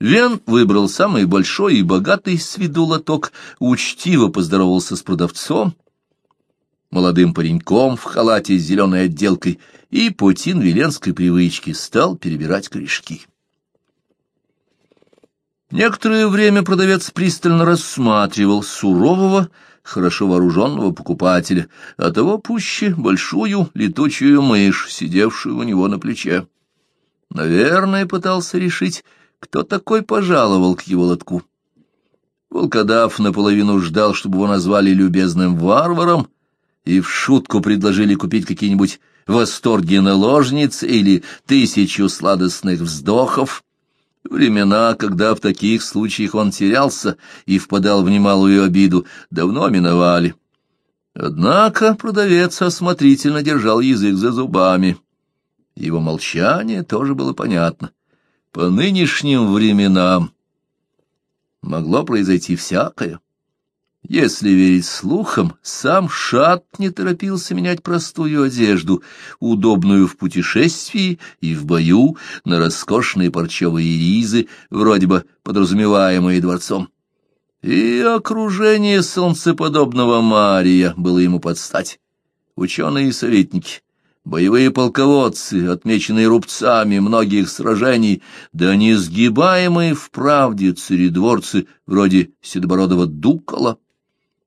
Вен выбрал самый большой и богатый с виду лоток, учтиво поздоровался с продавцом, молодым пареньком в халате с зеленой отделкой, и по тинвиленской привычке стал перебирать корешки. Некоторое время продавец пристально рассматривал сурового, хорошо вооруженного покупателя, а того пуще большую летучую мышь, сидевшую у него на плече. Наверное, пытался решить, кто такой пожаловал к его лотку. Волкодав наполовину ждал, чтобы его назвали любезным варваром, и в шутку предложили купить какие-нибудь восторги наложниц или тысячу сладостных вздохов. Времена, когда в таких случаях он терялся и впадал в немалую обиду, давно миновали. Однако продавец осмотрительно держал язык за зубами. Его молчание тоже было понятно. По нынешним временам могло произойти всякое. Если верить слухам, сам Шат не торопился менять простую одежду, удобную в путешествии и в бою, на роскошные парчевые ризы, вроде бы подразумеваемые дворцом. И окружение солнцеподобного Мария было ему под стать. Ученые и советники, боевые полководцы, отмеченные рубцами многих сражений, да несгибаемые в правде царедворцы, вроде седобородого Дукола,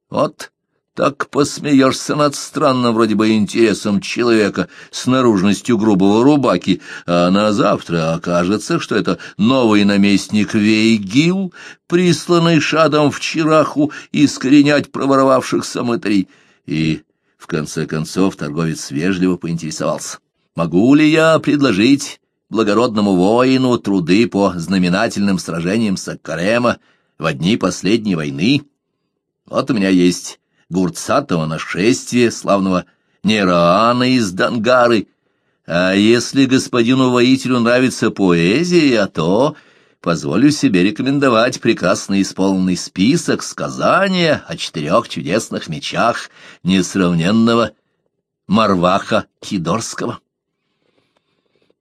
вот так посмеешься над странным вроде бы интересом человека с наружностью грубого рубаки, а на завтра окажется, что это новый наместник Вейгил, присланный шадом в Чираху искоренять проворовавшихся мытарей. И, в конце концов, торговец вежливо поинтересовался. «Могу ли я предложить благородному воину труды по знаменательным сражениям Саккарема в дни последней войны?» Вот у меня есть гурцатого нашествия, славного Нераана из Дангары. А если господину воителю нравится поэзия, то позволю себе рекомендовать прекрасно исполненный список сказания о четырех чудесных мечах несравненного Марваха Кидорского.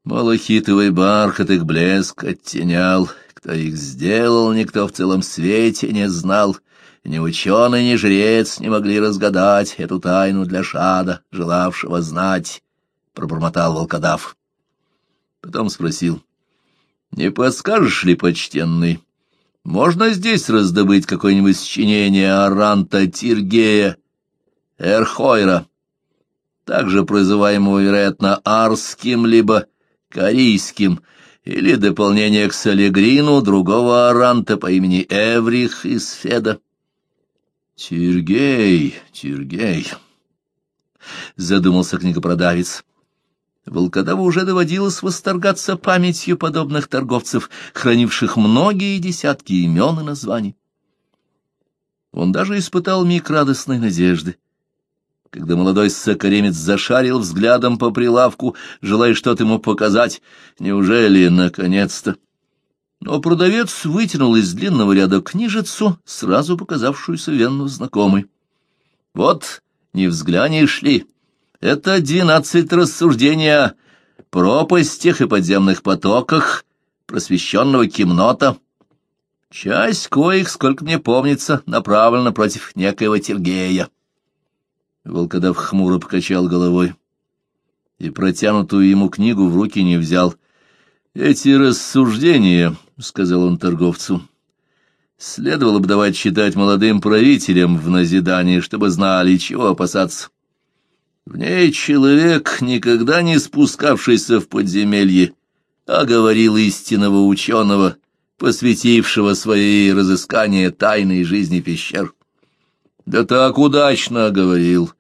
Малахитовый бархат их блеск оттенял, кто их сделал, никто в целом свете не знал — ни ученый, ни жрец не могли разгадать эту тайну для шада, желавшего знать, — пробормотал волкодав. Потом спросил, — не подскажешь ли, почтенный, можно здесь раздобыть какое-нибудь сочинение Аранта Тиргея Эрхойра, также прозываемого, вероятно, арским либо корейским, или дополнение к Салегрину другого Аранта по имени Эврих из Феда? Тиргей, Тиргей, задумался книгопродавец. Волкодаву уже доводилось восторгаться памятью подобных торговцев, хранивших многие десятки имен и названий. Он даже испытал миг радостной надежды. Когда молодой сокоремец зашарил взглядом по прилавку, желая что-то ему показать, неужели, наконец-то, но продавец вытянул из длинного ряда книжицу, сразу показавшуюся Венну знакомой. «Вот, не взглянешь ли, это двенадцать рассуждений о пропастях и подземных потоках просвещенного кимнота. Часть коих, сколько мне помнится, направлена против некоего Тергея». Волкодав хмуро покачал головой и протянутую ему книгу в руки не взял. «Эти рассуждения — сказал он торговцу. Следовало бы давать читать молодым правителям в назидание, чтобы знали, чего опасаться. В ней человек, никогда не спускавшийся в подземелье, а говорил истинного ученого, посвятившего свои разыскания тайной жизни пещер. Да так удачно говорил,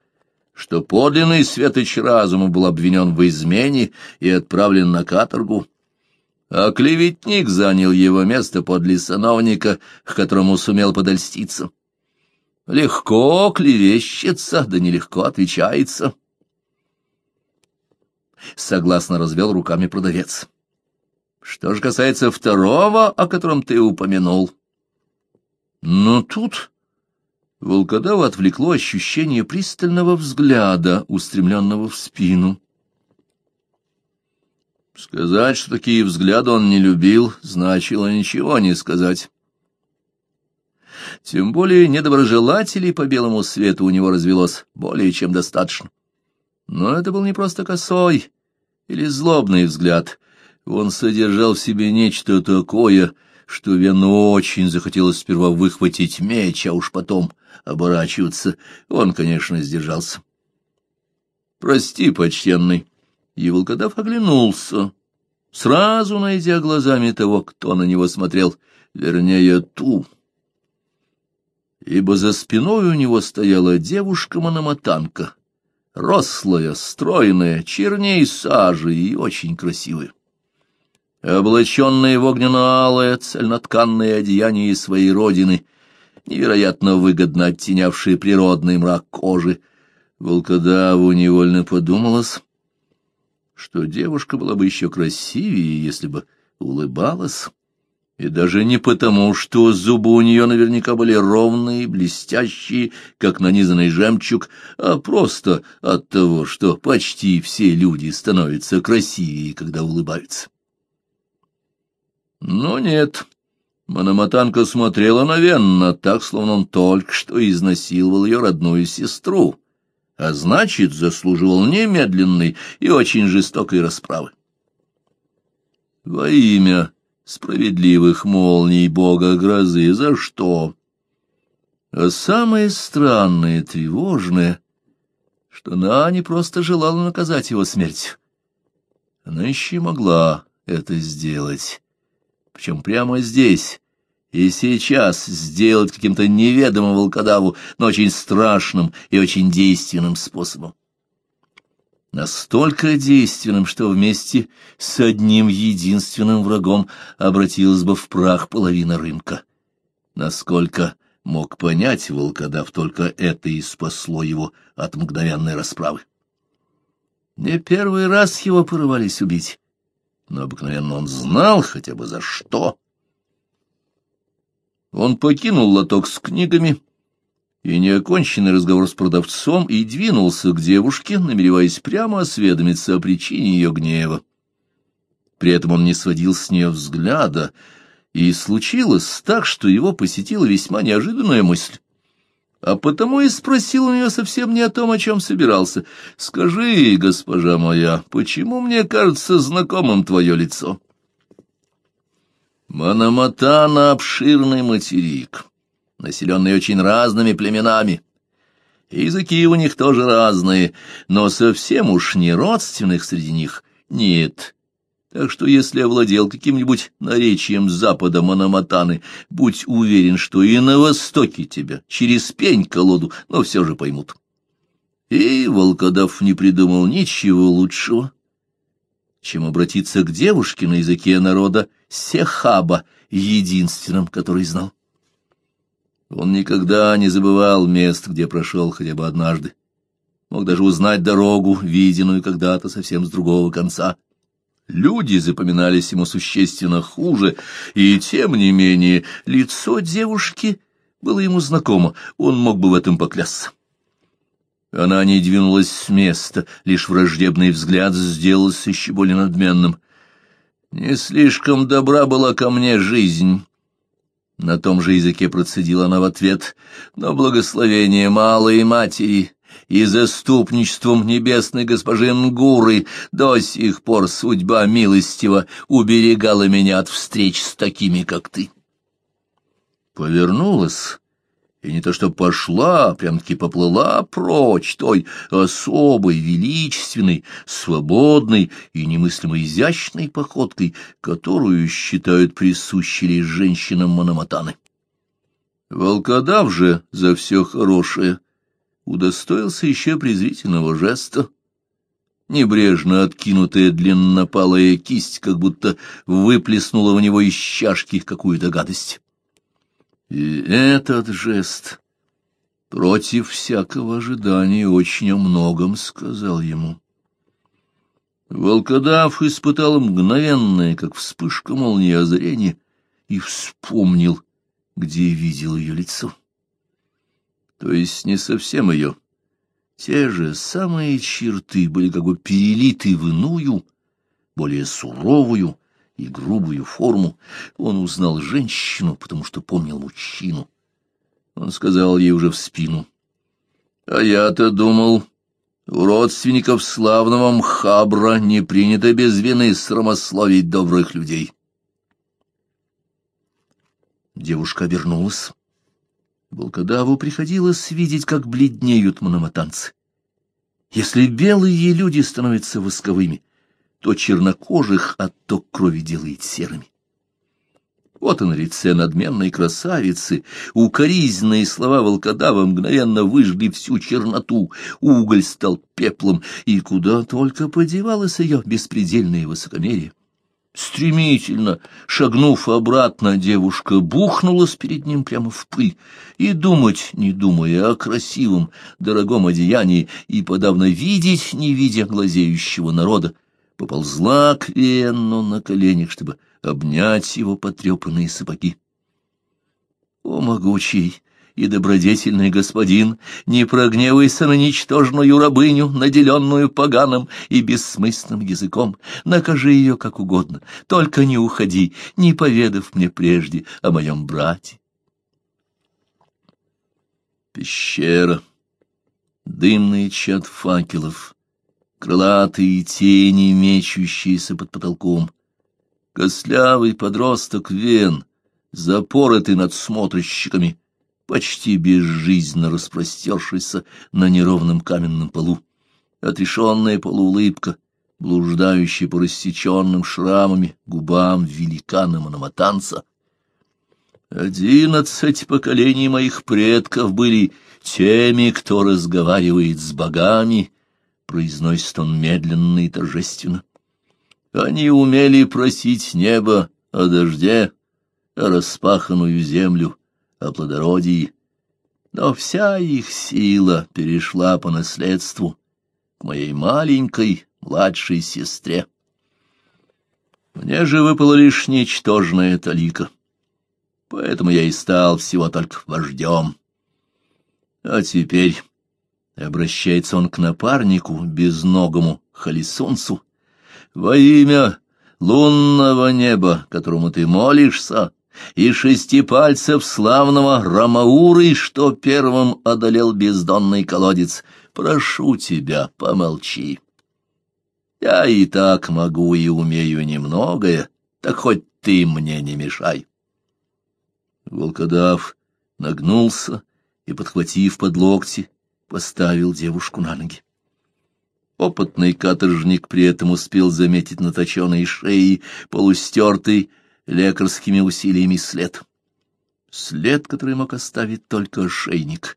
что подлинный светоч разума был обвинен в измене и отправлен на каторгу а клеветник занял его место подле сановника, к которому сумел подольститься. Легко клевещется, да нелегко отвечается. Согласно развел руками продавец. Что же касается второго, о котором ты упомянул. Но тут волкодава отвлекло ощущение пристального взгляда, устремленного в спину. Сказать, что такие взгляды он не любил, значило ничего не сказать. Тем более недоброжелателей по белому свету у него развелось более чем достаточно. Но это был не просто косой или злобный взгляд. Он содержал в себе нечто такое, что Вену очень захотелось сперва выхватить меч, а уж потом оборачиваться. Он, конечно, сдержался. «Прости, почтенный». И волкодав оглянулся, сразу найдя глазами того, кто на него смотрел, вернее, ту, ибо за спиной у него стояла девушка-мономатанка, рослая, стройная, черней сажи и очень красивая. Облаченная в огненно-алое, цельнотканное одеяние своей родины, невероятно выгодно оттенявшее природный мрак кожи, волкодаву невольно подумалось, что девушка была бы еще красивее, если бы улыбалась. И даже не потому, что зубы у нее наверняка были ровные, блестящие, как нанизанный жемчуг, а просто от того, что почти все люди становятся красивее, когда улыбаются. Но нет, Мономатанка смотрела на Венна так, словно он только что изнасиловал ее родную сестру, а значит, заслуживал немедленной и очень жестокой расправы. Во имя справедливых молний бога грозы, за что? А самое странное тревожное, что она не просто желала наказать его смерть. Она еще и могла это сделать, причем прямо здесь и сейчас сделать каким-то неведомым волкодаву, но очень страшным и очень действенным способом настолько действенным, что вместе с одним единственным врагом обратилась бы в прах половина рынка. Насколько мог понять волкодав, только это и спасло его от мгновенной расправы. Не первый раз его порывались убить, но обыкновенно он знал хотя бы за что. Он покинул лоток с книгами, и неоконченный разговор с продавцом и двинулся к девушке, намереваясь прямо осведомиться о причине ее гнева. При этом он не сводил с нее взгляда, и случилось так, что его посетила весьма неожиданная мысль. А потому и спросил у нее совсем не о том, о чем собирался. «Скажи, госпожа моя, почему мне кажется знакомым твое лицо?» Мономатана — обширный материк населенный очень разными племенами. Языки у них тоже разные, но совсем уж не родственных среди них нет. Так что если овладел каким-нибудь наречием запада Мономатаны, будь уверен, что и на востоке тебя через пень-колоду, но все же поймут. И волкодав не придумал ничего лучшего, чем обратиться к девушке на языке народа Сехаба, единственным, который знал. Он никогда не забывал мест, где прошел хотя бы однажды. Мог даже узнать дорогу, виденную когда-то совсем с другого конца. Люди запоминались ему существенно хуже, и, тем не менее, лицо девушки было ему знакомо, он мог бы в этом поклясться. Она не двинулась с места, лишь враждебный взгляд сделался еще более надменным. «Не слишком добра была ко мне жизнь», на том же языке процедила она в ответ, но благословение малой матери и заступничеством небесной госпожи Нгуры до сих пор судьба милостива уберегала меня от встреч с такими, как ты. Повернулась и не то что пошла, прям-таки поплыла прочь той особой, величественной, свободной и немыслимо изящной походкой, которую считают присущей женщинам Мономатаны. Волкодав же за все хорошее удостоился еще презрительного жеста. Небрежно откинутая длиннопалая кисть как будто выплеснула в него из чашки какую-то гадость. И этот жест против всякого ожидания очень о многом сказал ему. Волкодав испытал мгновенное, как вспышка молнии озарения, и вспомнил, где видел ее лицо. То есть не совсем ее. Те же самые черты были как бы перелиты в иную, более суровую и грубую форму. Он узнал женщину, потому что помнил мужчину. Он сказал ей уже в спину. — А я-то думал, у родственников славного Мхабра не принято без вины срамословить добрых людей. Девушка обернулась. Волкодаву приходилось видеть, как бледнеют мономатанцы. Если белые люди становятся восковыми, то чернокожих отток крови делает серыми. Вот и на лице надменной красавицы укоризненные слова волкодава мгновенно выжгли всю черноту, уголь стал пеплом, и куда только подевалось ее беспредельное высокомерие. Стремительно, шагнув обратно, девушка бухнулась перед ним прямо в пыль, и думать, не думая о красивом, дорогом одеянии, и подавно видеть, не видя глазеющего народа, поползла к Венну на коленях, чтобы обнять его потрепанные сапоги. О, могучий! и добродетельный господин, не прогневайся на ничтожную рабыню, наделенную поганым и бессмысленным языком, накажи ее как угодно, только не уходи, не поведав мне прежде о моем брате. Пещера, дымный чад факелов, крылатые тени, мечущиеся под потолком, костлявый подросток Вен, запоротый надсмотрщиками, почти безжизненно распростершийся на неровном каменном полу. Отрешенная полуулыбка, блуждающая по рассеченным шрамами губам великана-мономатанца. Одиннадцать поколений моих предков были теми, кто разговаривает с богами, произносит он медленно и торжественно. Они умели просить небо о дожде, о распаханную землю, о плодородии, но вся их сила перешла по наследству к моей маленькой младшей сестре. Мне же выпала лишь ничтожная талика, поэтому я и стал всего только вождем. А теперь обращается он к напарнику, безногому Халисунцу, во имя лунного неба, которому ты молишься, и шести пальцев славного Рамауры, что первым одолел бездонный колодец. Прошу тебя, помолчи. Я и так могу и умею немногое, так хоть ты мне не мешай. Волкодав нагнулся и, подхватив под локти, поставил девушку на ноги. Опытный каторжник при этом успел заметить на точенной шее полустертый лекарскими усилиями след. След, который мог оставить только ошейник.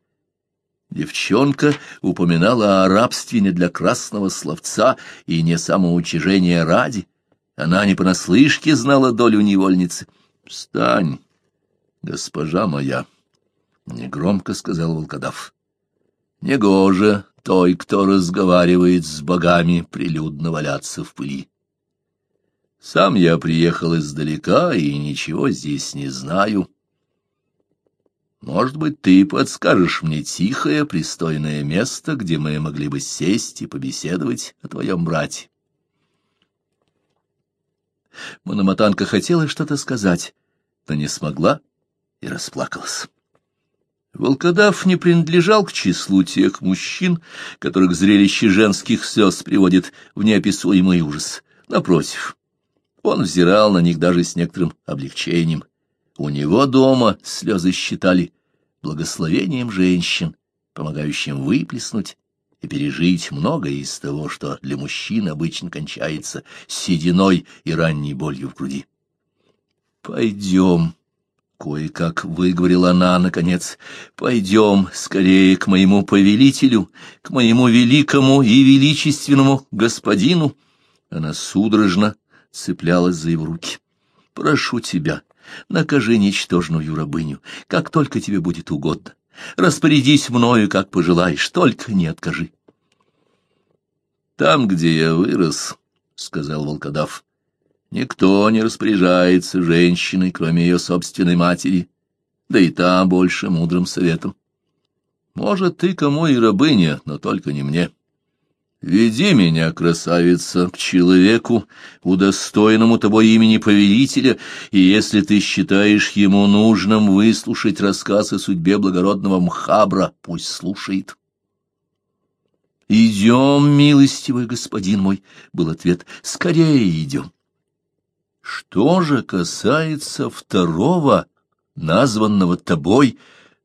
Девчонка упоминала о рабстве не для красного словца и не самоучижения ради. Она не понаслышке знала долю невольницы. — Встань, госпожа моя, — негромко сказал волкодав. — Негоже той, кто разговаривает с богами, прилюдно валяться в пыли. Сам я приехал издалека и ничего здесь не знаю. Может быть, ты подскажешь мне тихое, пристойное место, где мы могли бы сесть и побеседовать о твоем брате. Мономатанка хотела что-то сказать, но не смогла и расплакалась. Волкодав не принадлежал к числу тех мужчин, которых зрелище женских слез приводит в неописуемый ужас. Напротив, он взирал на них даже с некоторым облегчением. У него дома слезы считали благословением женщин, помогающим выплеснуть и пережить многое из того, что для мужчин обычно кончается сединой и ранней болью в груди. «Пойдем», — кое-как выговорила она, наконец, — «пойдем скорее к моему повелителю, к моему великому и величественному господину». Она судорожно цеплялась за его руки. «Прошу тебя, накажи ничтожную рабыню, как только тебе будет угодно. Распорядись мною, как пожелаешь, только не откажи». «Там, где я вырос», — сказал волкодав, — «никто не распоряжается женщиной, кроме ее собственной матери, да и та больше мудрым советом. Может, ты кому и рабыня, но только не мне. Веди меня, красавица, к человеку, удостоенному тобой имени повелителя, и если ты считаешь ему нужным выслушать рассказ о судьбе благородного Мхабра, пусть слушает. «Идем, милостивый господин мой», — был ответ, — «скорее идем». Что же касается второго, названного тобой,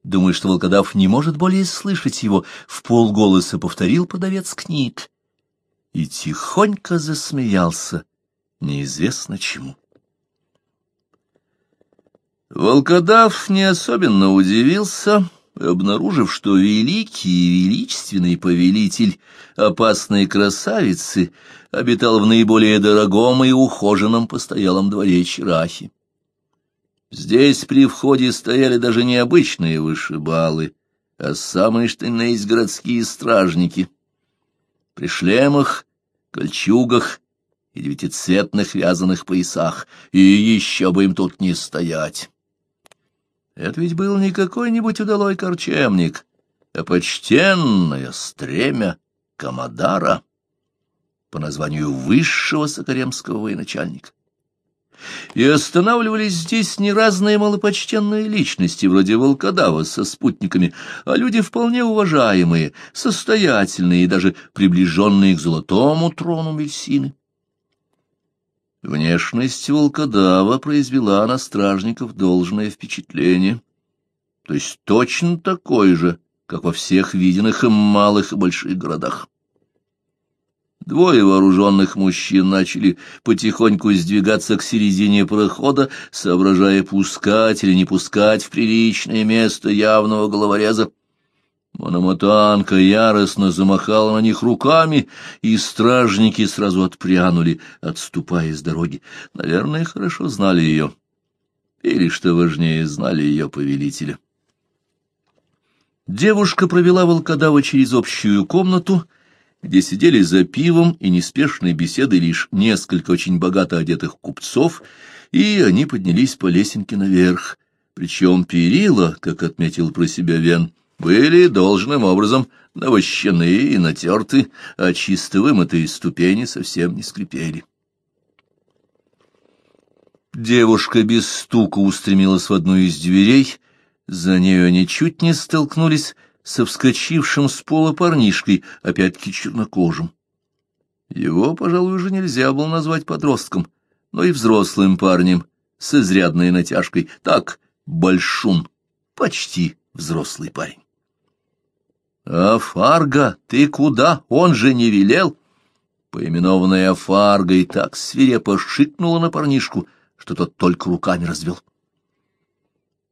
думаю, что волкодав не может более слышать его, в полголоса повторил продавец книг и тихонько засмеялся, неизвестно чему. Волкодав не особенно удивился, обнаружив, что великий и величественный повелитель опасной красавицы обитал в наиболее дорогом и ухоженном постоялом дворе Чирахи. Здесь при входе стояли даже не обычные вышибалы, а самые что ни есть городские стражники. При шлемах, кольчугах и девятицветных вязаных поясах, и еще бы им тут не стоять. Это ведь был не какой-нибудь удалой корчемник, а почтенное стремя Камадара по названию высшего сокаремского военачальника. И останавливались здесь не разные малопочтенные личности, вроде волкодава со спутниками, а люди вполне уважаемые, состоятельные и даже приближенные к золотому трону Мельсины. Внешность волкодава произвела на стражников должное впечатление, то есть точно такое же, как во всех виденных им малых и больших городах. Двое вооруженных мужчин начали потихоньку сдвигаться к середине прохода, соображая, пускать или не пускать в приличное место явного головореза. Мономатанка яростно замахала на них руками, и стражники сразу отпрянули, отступая с дороги. Наверное, хорошо знали ее. Или, что важнее, знали ее повелителя. Девушка провела волкодава через общую комнату, где сидели за пивом и неспешной беседой лишь несколько очень богато одетых купцов, и они поднялись по лесенке наверх. Причем перила, как отметил про себя Вен, — были должным образом навощены и натерты, а чисто вымытые ступени совсем не скрипели. Девушка без стука устремилась в одну из дверей, за нею они чуть не столкнулись со вскочившим с пола парнишкой, опять-таки чернокожим. Его, пожалуй, уже нельзя было назвать подростком, но и взрослым парнем, с изрядной натяжкой, так, большун, почти взрослый парень. «Афарга, ты куда? Он же не велел!» Поименованная Афарга и так свирепо шикнула на парнишку, что тот только руками развел.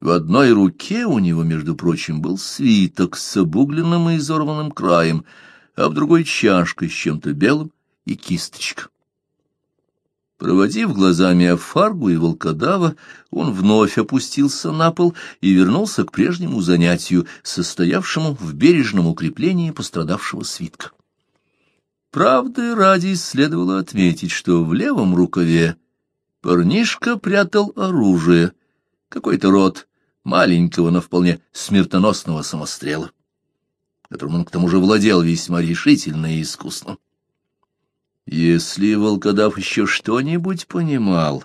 В одной руке у него, между прочим, был свиток с обугленным и изорванным краем, а в другой чашка с чем-то белым и кисточка. Проводив глазами Афаргу и волкодава, он вновь опустился на пол и вернулся к прежнему занятию, состоявшему в бережном укреплении пострадавшего свитка. Правды ради следовало отметить, что в левом рукаве парнишка прятал оружие, какой-то род маленького, но вполне смертоносного самострела, которым он к тому же владел весьма решительно и искусно. Если волкодав еще что-нибудь понимал,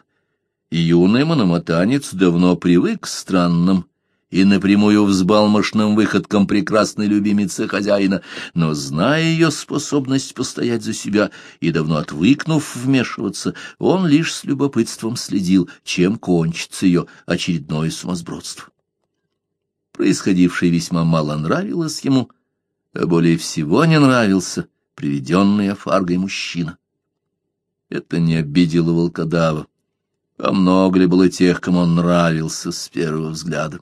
юный мономотанец давно привык к странным и напрямую взбалмошным выходкам прекрасной любимицы хозяина, но, зная ее способность постоять за себя и давно отвыкнув вмешиваться, он лишь с любопытством следил, чем кончится ее очередное сумасбродство. Происходившее весьма мало нравилось ему, а более всего не нравился — приведенный Афаргой мужчина. Это не обидело волкодава, а много ли было тех, кому он нравился с первого взгляда.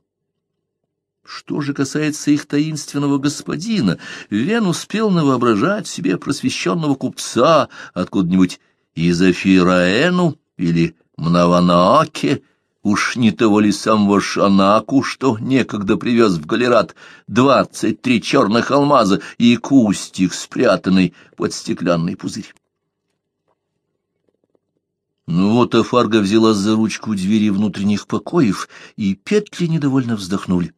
Что же касается их таинственного господина, Вен успел навоображать себе просвещенного купца откуда-нибудь из Афираэну или Мнаванааке, Уж не того ли самого Шанаку, что некогда привез в Галерат двадцать три черных алмаза и кустик, спрятанный под стеклянный пузырь? Ну вот Афарга взяла за ручку двери внутренних покоев, и петли недовольно вздохнули.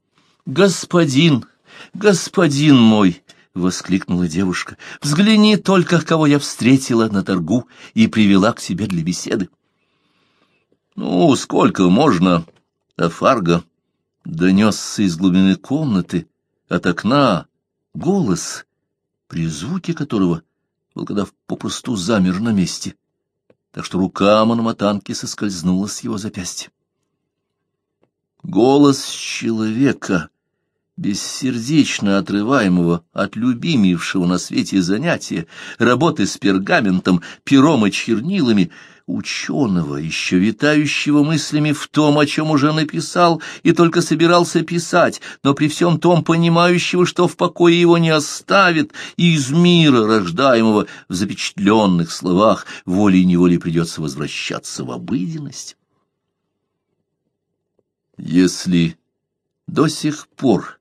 «Господин, господин мой!» — воскликнула девушка. — Взгляни только, кого я встретила на торгу и привела к себе для беседы. — Ну, сколько можно, Афарго? — донесся из глубины комнаты, от окна, голос, при звуке которого Волкодав попросту замер на месте, так что рука Мономатанки соскользнула с его запястья. Голос человека, бессердечно отрываемого от любимейшего на свете занятия, работы с пергаментом, пером и чернилами, ученого, еще витающего мыслями в том, о чем уже написал и только собирался писать, но при всем том понимающего, что в покое его не оставит, и из мира, рождаемого в запечатленных словах, волей-неволей придется возвращаться в обыденность. Если до сих пор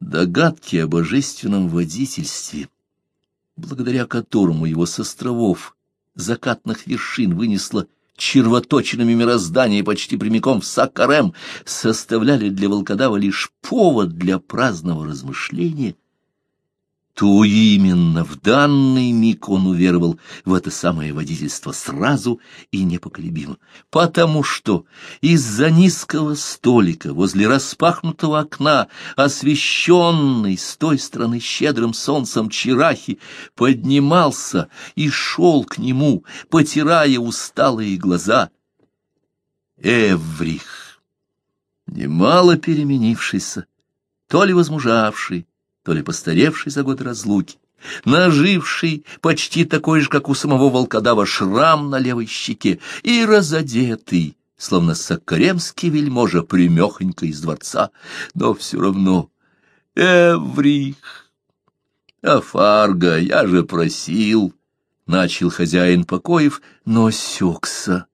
догадки о божественном водительстве, благодаря которому его с островов закатных вершин вынесло червоточинами мироздания почти прямиком в Сакарем, составляли для волкодава лишь повод для праздного размышления — то именно в данный миг он уверовал в это самое водительство сразу и непоколебимо, потому что из-за низкого столика возле распахнутого окна, освещенный с той стороны щедрым солнцем Чирахи, поднимался и шел к нему, потирая усталые глаза. Эврих, немало переменившийся, то ли возмужавший, то ли постаревший за год разлуки, наживший почти такой же, как у самого волкодава, шрам на левой щеке и разодетый, словно сакаремский вельможа, примехонько из дворца, но все равно Эврих. А Фарго, я же просил, — начал хозяин покоев, но сёкся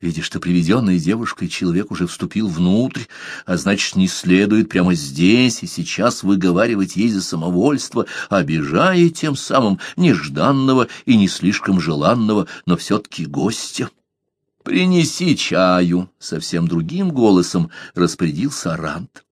видя, что приведенной девушкой человек уже вступил внутрь, а значит, не следует прямо здесь и сейчас выговаривать ей за самовольство, обижая тем самым нежданного и не слишком желанного, но все-таки гостя. «Принеси чаю!» — совсем другим голосом распорядился Арант.